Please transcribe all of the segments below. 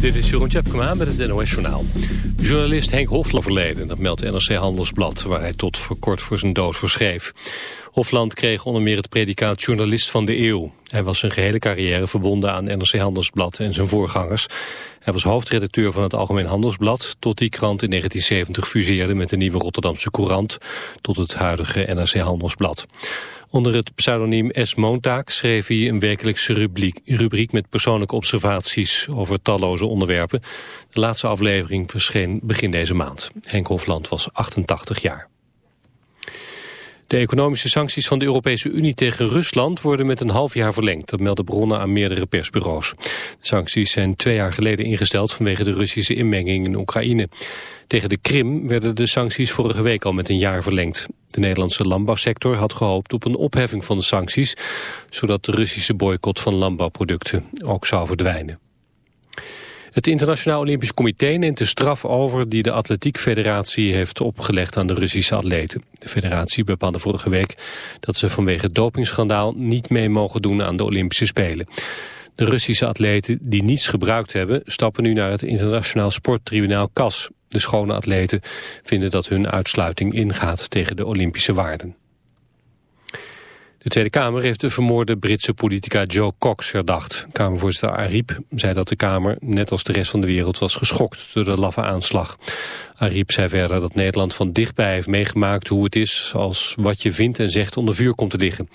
Dit is Jeroen Tjepkema met het NOS Journaal. Journalist Henk Hofland overleden, dat meldt NRC Handelsblad... waar hij tot voor kort voor zijn dood verschreef. Hofland kreeg onder meer het predicaat journalist van de eeuw. Hij was zijn gehele carrière verbonden aan NRC Handelsblad en zijn voorgangers. Hij was hoofdredacteur van het Algemeen Handelsblad... tot die krant in 1970 fuseerde met de nieuwe Rotterdamse Courant... tot het huidige NRC Handelsblad. Onder het pseudoniem S. Moontaak schreef hij een werkelijkse rubriek, rubriek met persoonlijke observaties over talloze onderwerpen. De laatste aflevering verscheen begin deze maand. Henk Hofland was 88 jaar. De economische sancties van de Europese Unie tegen Rusland worden met een half jaar verlengd. Dat melden bronnen aan meerdere persbureaus. De sancties zijn twee jaar geleden ingesteld vanwege de Russische inmenging in Oekraïne. Tegen de Krim werden de sancties vorige week al met een jaar verlengd. De Nederlandse landbouwsector had gehoopt op een opheffing van de sancties... zodat de Russische boycott van landbouwproducten ook zou verdwijnen. Het Internationaal Olympisch Comité neemt de straf over die de Atletiek Federatie heeft opgelegd aan de Russische atleten. De federatie bepaalde vorige week dat ze vanwege dopingschandaal niet mee mogen doen aan de Olympische Spelen. De Russische atleten die niets gebruikt hebben stappen nu naar het Internationaal Sporttribunaal CAS. De schone atleten vinden dat hun uitsluiting ingaat tegen de Olympische waarden. De Tweede Kamer heeft de vermoorde Britse politica Joe Cox herdacht. Kamervoorzitter Ariep zei dat de Kamer, net als de rest van de wereld, was geschokt door de laffe aanslag. Ariep zei verder dat Nederland van dichtbij heeft meegemaakt hoe het is als wat je vindt en zegt onder vuur komt te liggen.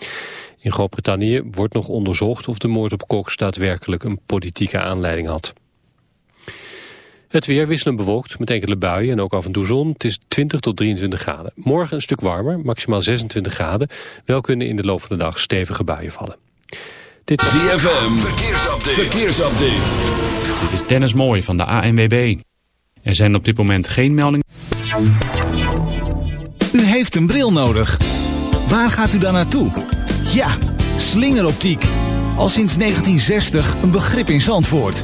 In Groot-Brittannië wordt nog onderzocht of de moord op Cox daadwerkelijk een politieke aanleiding had. Het weer wisselen bewolkt met enkele buien en ook af en toe zon. Het is 20 tot 23 graden. Morgen een stuk warmer, maximaal 26 graden. Wel kunnen in de loop van de dag stevige buien vallen. Dit is ZFM, verkeersupdate. verkeersupdate. Dit is Dennis Mooij van de ANWB. Er zijn op dit moment geen meldingen. U heeft een bril nodig. Waar gaat u dan naartoe? Ja, slingeroptiek. Al sinds 1960 een begrip in Zandvoort.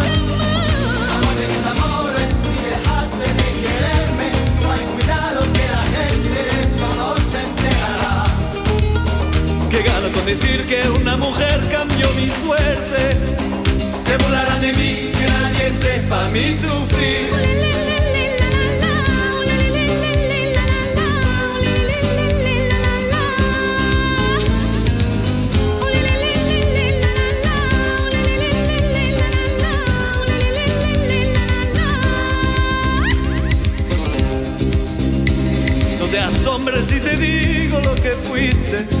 decir que una mujer cambió mi suerte. Se burlarán de mí, que nadie sepa mi sufrir. No te asombres si te digo lo que fuiste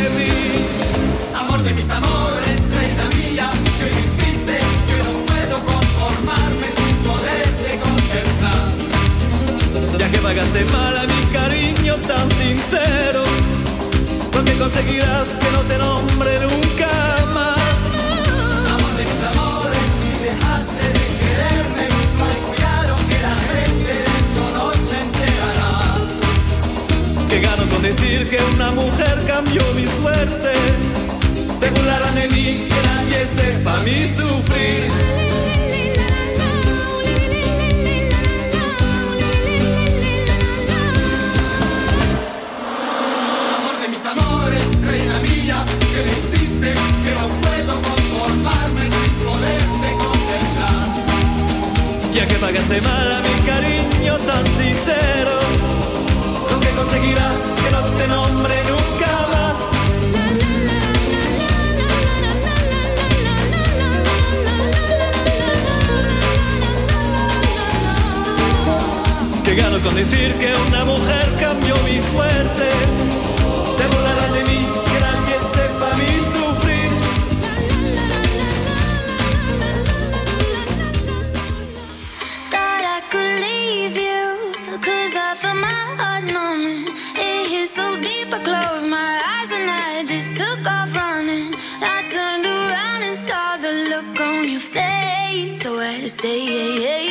pagaste mal a mi cariño tan sincero, lo que conseguirás que no te nombre nunca más. Amor de mis amores, si dejaste de quererme, no hay cuidado que la gente de eso no se enterará. Que gano con decir que una mujer cambió mi suerte. Se burlarán de mí, que nadie sepa mi sufrir. Amor de mis amores, reina mía, que me hiciste que no puedo conformarme sin poderte contemplar. Ya que pagaste mal a mi cariño tan sincero, decir que una mujer cambió mi suerte. Se de mí, que nadie sepa mi sufrir. Thought I could leave you, cause I felt my heart numbing. It hit so deep, I closed my eyes and I just took off running. I turned around and saw the look on your face. So I stay,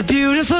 a beautiful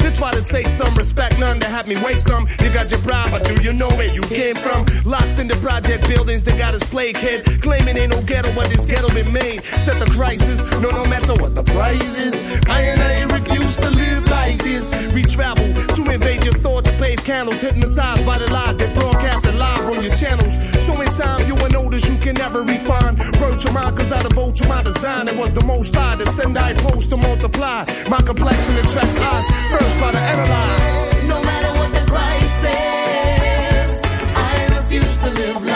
They try to take some respect, none to have me wait some. You got your bribe, but do you know where you came from? Locked in the project buildings, they got us play kid. Claiming ain't no ghetto, but this ghetto been made. Set the crisis, no, no matter what the price is. I and I refuse to live like this. We travel to invade your thought to pave candles. Hypnotized by the lies they broadcast on your channels. So in time, you will notice you can never refine. Wrote your mind, cause I devote to my design. It was the most I to send, I post to multiply. My complexion attracts eyes. First, try to analyze. No matter what the price is, I refuse to live like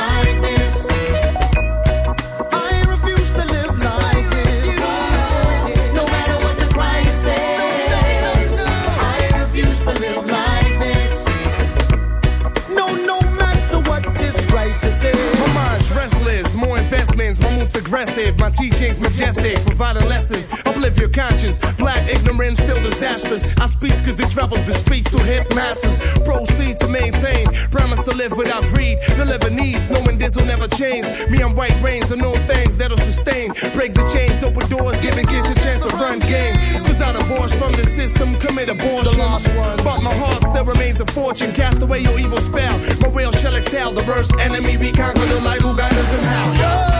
my mood's aggressive, my teachings majestic, providing lessons, uplift your conscience. Black ignorance still disastrous. I speak cause the travels the streets to hit masses. Proceed to maintain, promise to live without greed, deliver needs, knowing this will never change. Me, I'm white brains, I know things that'll sustain. Break the chains, open doors, giving kids a chance to run game. Cause I divorced from the system, commit abortion. The lost one. But my heart still remains a fortune. Cast away your evil spell. My will shall exhale. The worst enemy we conquer the light who guide us in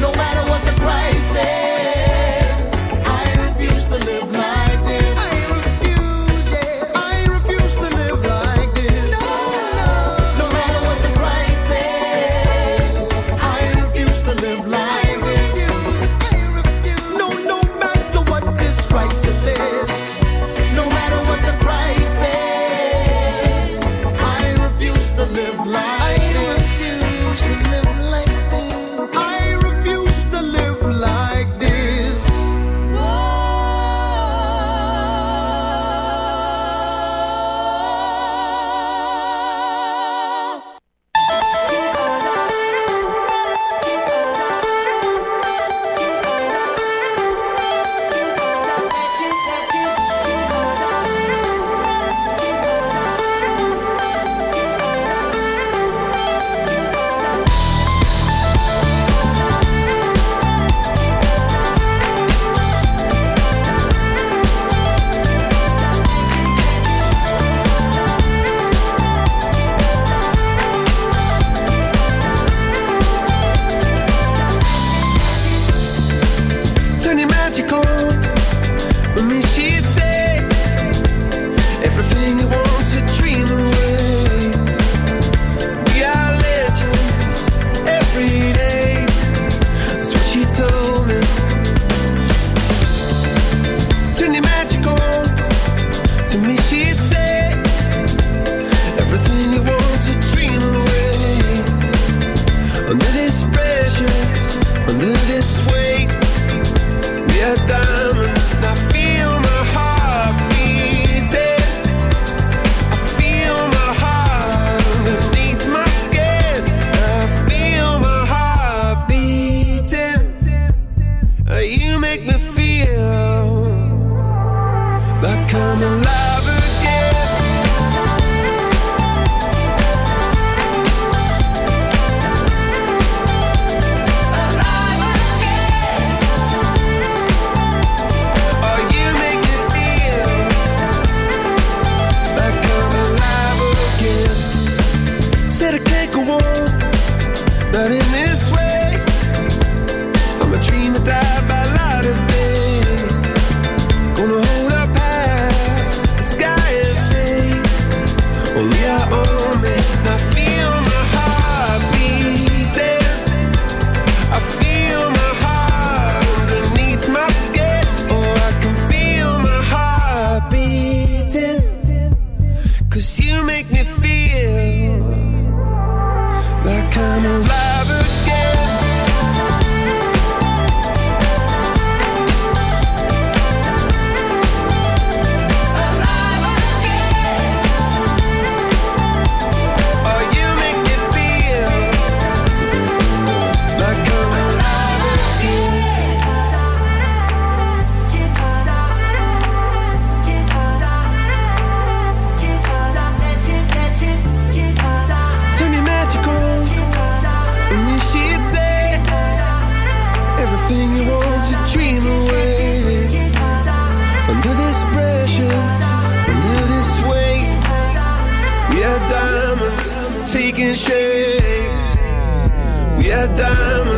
No matter what the price is, I refuse to live like diamond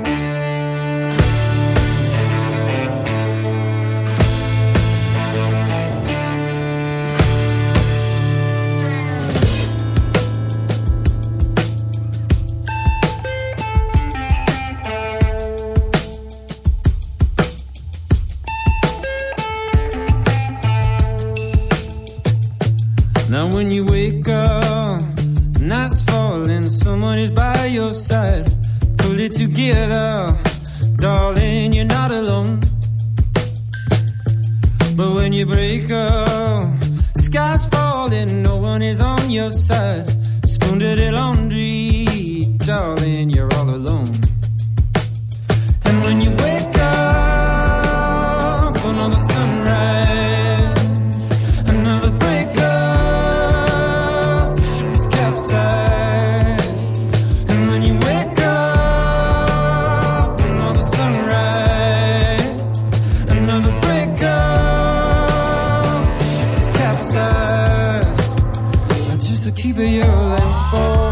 so keep it your lane, boy.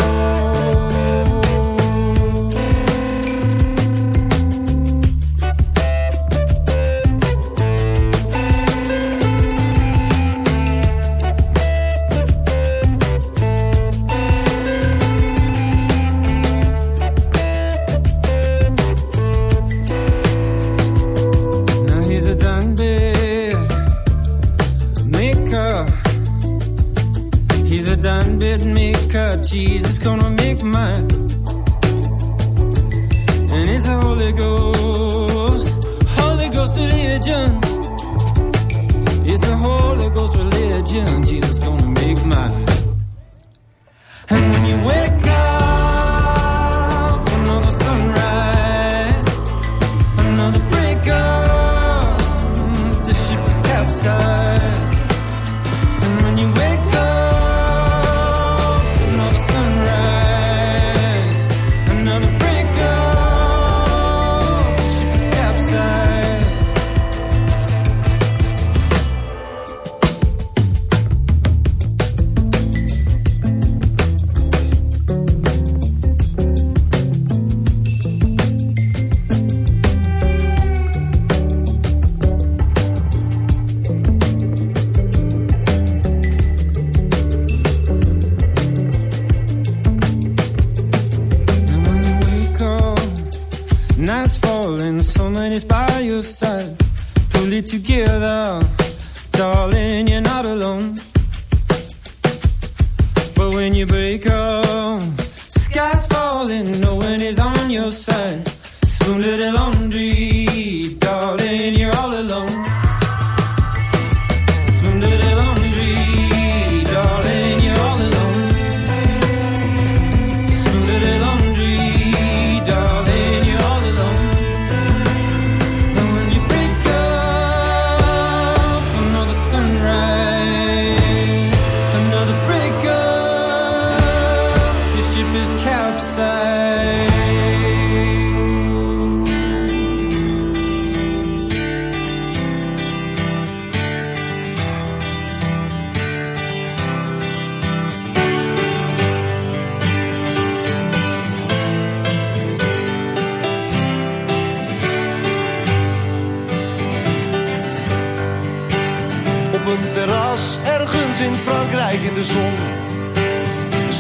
Some little laundry